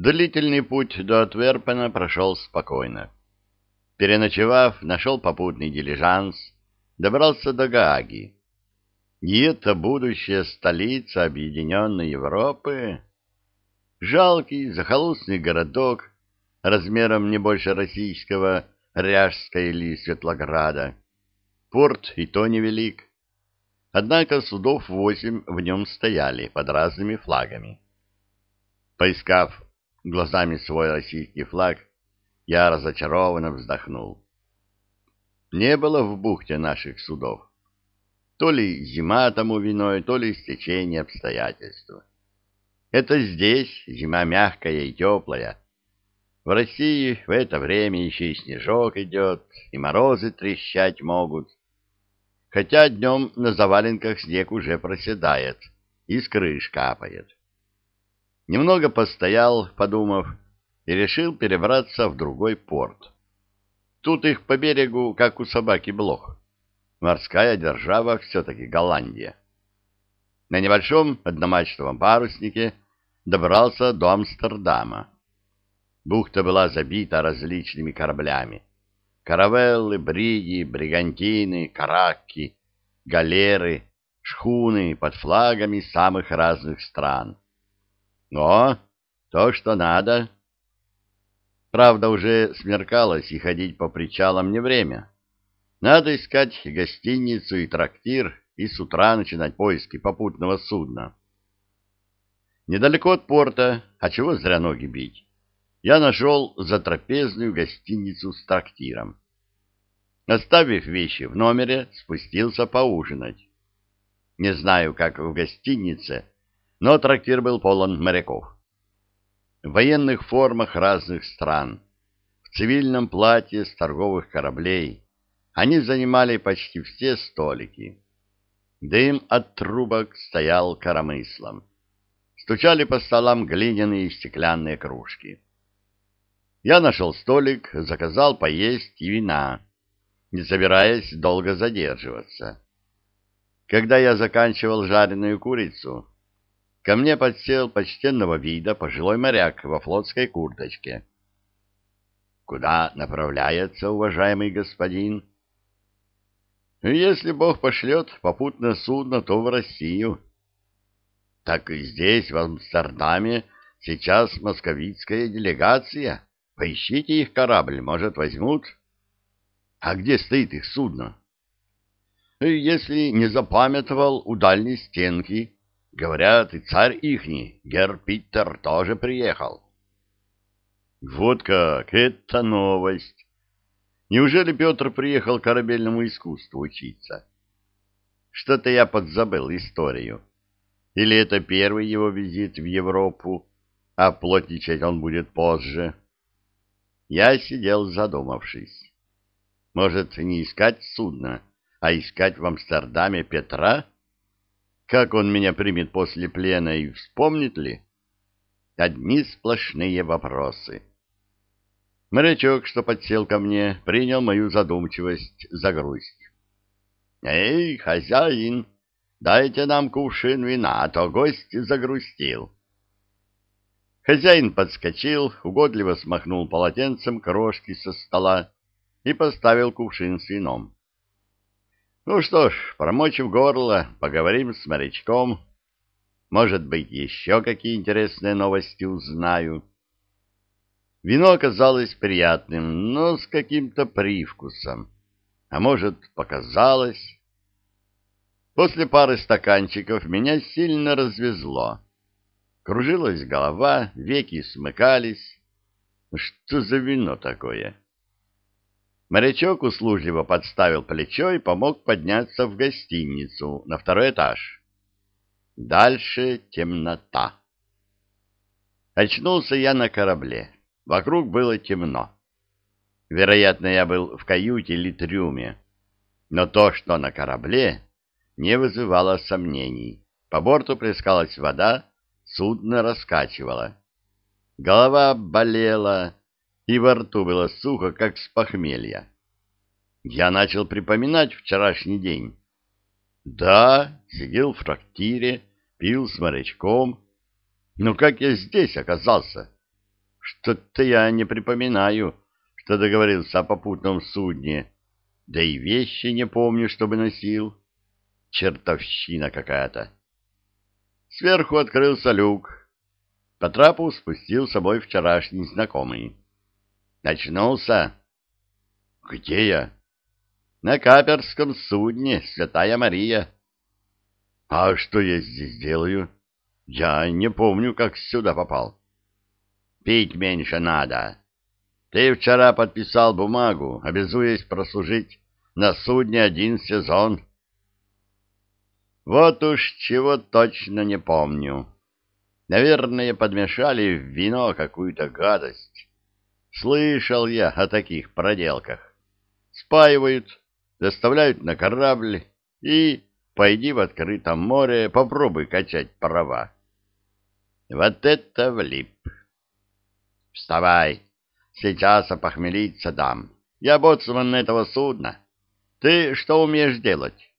Длительный путь до Отверпена прошел спокойно. Переночевав, нашел попутный дилижанс, добрался до Гааги. И это будущая столица Объединенной Европы? Жалкий захолустный городок, размером не больше российского Ряжска или Светлограда. Порт и то невелик. Однако судов восемь в нем стояли под разными флагами. Поискав глазами свой российский флаг, я разочарованно вздохнул. Не было в бухте наших судов. То ли зима тому виной, то ли стечение обстоятельств. Это здесь зима мягкая и теплая. В России в это время еще и снежок идет, и морозы трещать могут. Хотя днем на заваленках снег уже проседает, и с крыш капает. Немного постоял, подумав, и решил перебраться в другой порт. Тут их по берегу, как у собаки, блох. Морская держава все-таки Голландия. На небольшом одномачтовом паруснике добрался до Амстердама. Бухта была забита различными кораблями. Каравеллы, бриги, бригантины, каракки, галеры, шхуны под флагами самых разных стран. Но то, что надо. Правда, уже смеркалось, и ходить по причалам не время. Надо искать гостиницу и трактир, и с утра начинать поиски попутного судна. Недалеко от порта, а чего зря ноги бить, я нашел затрапезную гостиницу с трактиром. Оставив вещи в номере, спустился поужинать. Не знаю, как в гостинице, но трактир был полон моряков. В военных формах разных стран, в цивильном платье с торговых кораблей, они занимали почти все столики. Дым от трубок стоял коромыслом. Стучали по столам глиняные и стеклянные кружки. Я нашел столик, заказал поесть и вина, не собираясь долго задерживаться. Когда я заканчивал жареную курицу, ко мне подсел почтенного вида пожилой моряк во флотской курточке. «Куда направляется, уважаемый господин?» «Если Бог пошлет попутное судно, то в Россию». «Так и здесь, в Амстердаме, сейчас московитская делегация. Поищите их корабль, может, возьмут». «А где стоит их судно?» «Если не запамятовал, у дальней стенки». Говорят, и царь ихний, гер Питер, тоже приехал. Вот как, это новость. Неужели Петр приехал к корабельному искусству учиться? Что-то я подзабыл историю. Или это первый его визит в Европу, а плотничать он будет позже? Я сидел задумавшись. Может, не искать судно, а искать в Амстердаме Петра? — как он меня примет после плена и вспомнит ли? Одни сплошные вопросы. Морячок, что подсел ко мне, принял мою задумчивость за грусть. «Эй, хозяин, дайте нам кувшин вина, а то гость загрустил». Хозяин подскочил, угодливо смахнул полотенцем крошки со стола и поставил кувшин с вином. Ну что ж, промочив горло, поговорим с морячком. Может быть, еще какие интересные новости узнаю. Вино оказалось приятным, но с каким-то привкусом. А может, показалось. После пары стаканчиков меня сильно развезло. Кружилась голова, веки смыкались. Что за вино такое? Морячок услужливо подставил плечо и помог подняться в гостиницу на второй этаж. Дальше темнота. Очнулся я на корабле. Вокруг было темно. Вероятно, я был в каюте или трюме. Но то, что на корабле, не вызывало сомнений. По борту плескалась вода, судно раскачивало. Голова болела, и во рту было сухо, как с похмелья. Я начал припоминать вчерашний день. Да, сидел в трактире, пил с морячком. Но как я здесь оказался? Что-то я не припоминаю, что договорился о попутном судне, да и вещи не помню, чтобы носил. Чертовщина какая-то. Сверху открылся люк. По трапу спустил с собой вчерашний знакомый. Очнулся? Где я? На каперском судне «Святая Мария». А что я здесь делаю? Я не помню, как сюда попал. Пить меньше надо. Ты вчера подписал бумагу, обязуясь прослужить на судне один сезон. Вот уж чего точно не помню. Наверное, подмешали в вино какую-то гадость. Слышал я о таких проделках. Спаивают, доставляют на корабль и пойди в открытом море, попробуй качать права. Вот это влип! Вставай, сейчас опохмелиться дам. Я боцман этого судна. Ты что умеешь делать?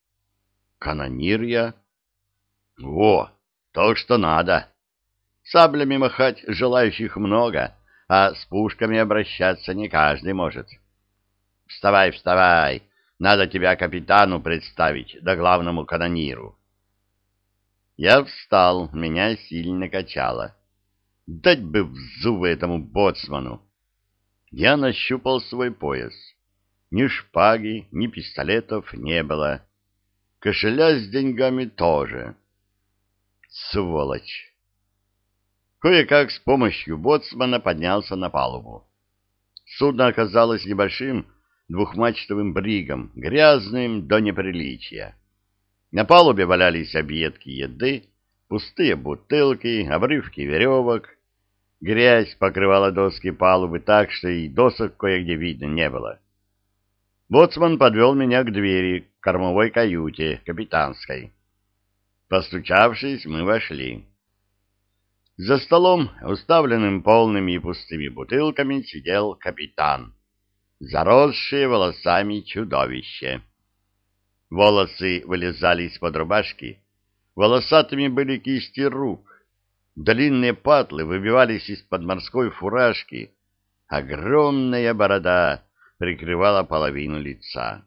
Канонир я. Во, то, что надо. Саблями махать желающих много, а с пушками обращаться не каждый может. Вставай, вставай, надо тебя капитану представить, да главному канониру. Я встал, меня сильно качало. Дать бы в зубы этому боцману. Я нащупал свой пояс. Ни шпаги, ни пистолетов не было. Кошеля с деньгами тоже. Сволочь! Кое-как с помощью боцмана поднялся на палубу. Судно оказалось небольшим двухмачтовым бригом, грязным до неприличия. На палубе валялись объедки еды, пустые бутылки, обрывки веревок. Грязь покрывала доски палубы так, что и досок кое-где видно не было. Боцман подвел меня к двери к кормовой каюте, капитанской. Постучавшись, мы вошли. За столом, уставленным полными и пустыми бутылками, сидел капитан, заросшее волосами чудовище. Волосы вылезали из-под рубашки, волосатыми были кисти рук, длинные патлы выбивались из-под морской фуражки, огромная борода прикрывала половину лица.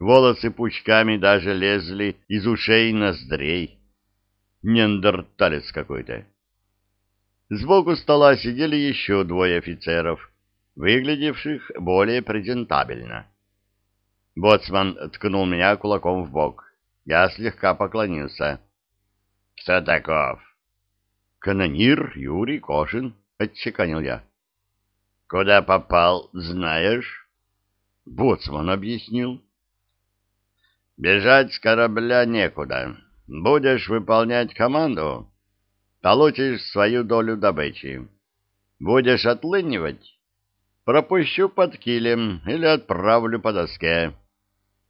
Волосы пучками даже лезли из ушей и ноздрей. Неандерталец какой-то. Сбоку стола сидели еще двое офицеров, выглядевших более презентабельно. Боцман ткнул меня кулаком в бок. Я слегка поклонился. — Кто таков? — Канонир Юрий Кошин, — отчеканил я. — Куда попал, знаешь? Боцман объяснил. — Бежать с корабля некуда. Будешь выполнять команду, получишь свою долю добычи. Будешь отлынивать, пропущу под килем или отправлю по доске.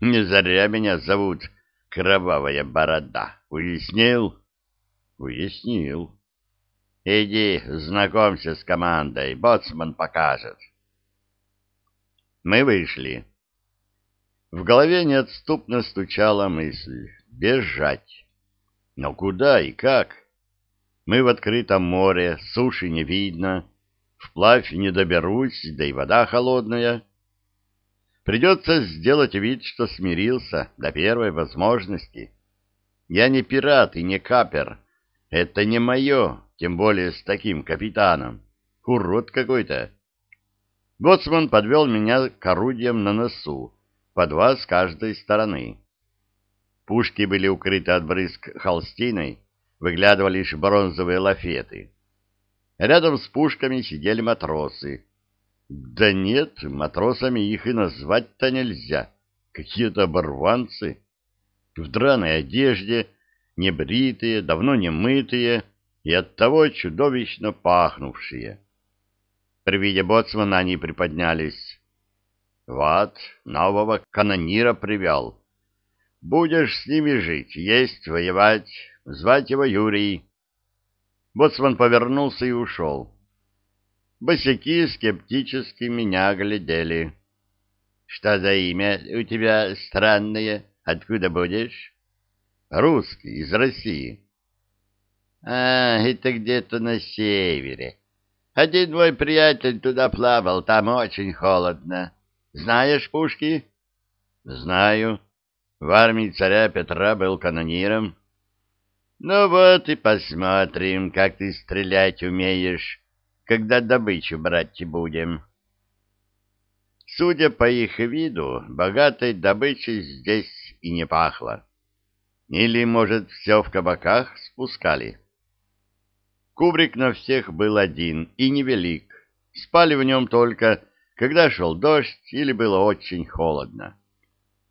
Не зря меня зовут Кровавая Борода. Уяснил? Уяснил. Иди, знакомься с командой, боцман покажет. Мы вышли. В голове неотступно стучала мысль — бежать. Но куда и как? Мы в открытом море, суши не видно, вплавь не доберусь, да и вода холодная. Придется сделать вид, что смирился до первой возможности. Я не пират и не капер. Это не мое, тем более с таким капитаном. Урод какой-то. Боцман подвел меня к орудиям на носу, по два с каждой стороны. Пушки были укрыты от брызг холстиной, выглядывали лишь бронзовые лафеты. Рядом с пушками сидели матросы. Да нет, матросами их и назвать-то нельзя. Какие-то оборванцы. В драной одежде, небритые, давно не мытые и оттого чудовищно пахнувшие. При виде боцмана они приподнялись. Вот, нового канонира привел. Будешь с ними жить, есть, воевать, звать его Юрий. Боцман повернулся и ушел. Босяки скептически меня глядели. — Что за имя у тебя странное? Откуда будешь? — Русский, из России. — А, это где-то на севере. Один мой приятель туда плавал, там очень холодно. Знаешь пушки? Знаю. В армии царя Петра был канониром. Ну вот и посмотрим, как ты стрелять умеешь, когда добычу брать будем. Судя по их виду, богатой добычей здесь и не пахло. Или, может, все в кабаках спускали? Кубрик на всех был один и невелик. Спали в нем только, когда шел дождь или было очень холодно.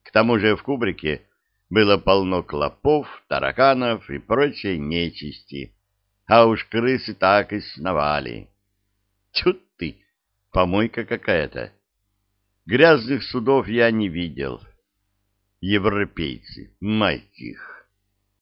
К тому же в кубрике было полно клопов, тараканов и прочей нечисти, а уж крысы так и сновали. Тьфу ты, помойка какая-то. Грязных судов я не видел. Европейцы, мать их!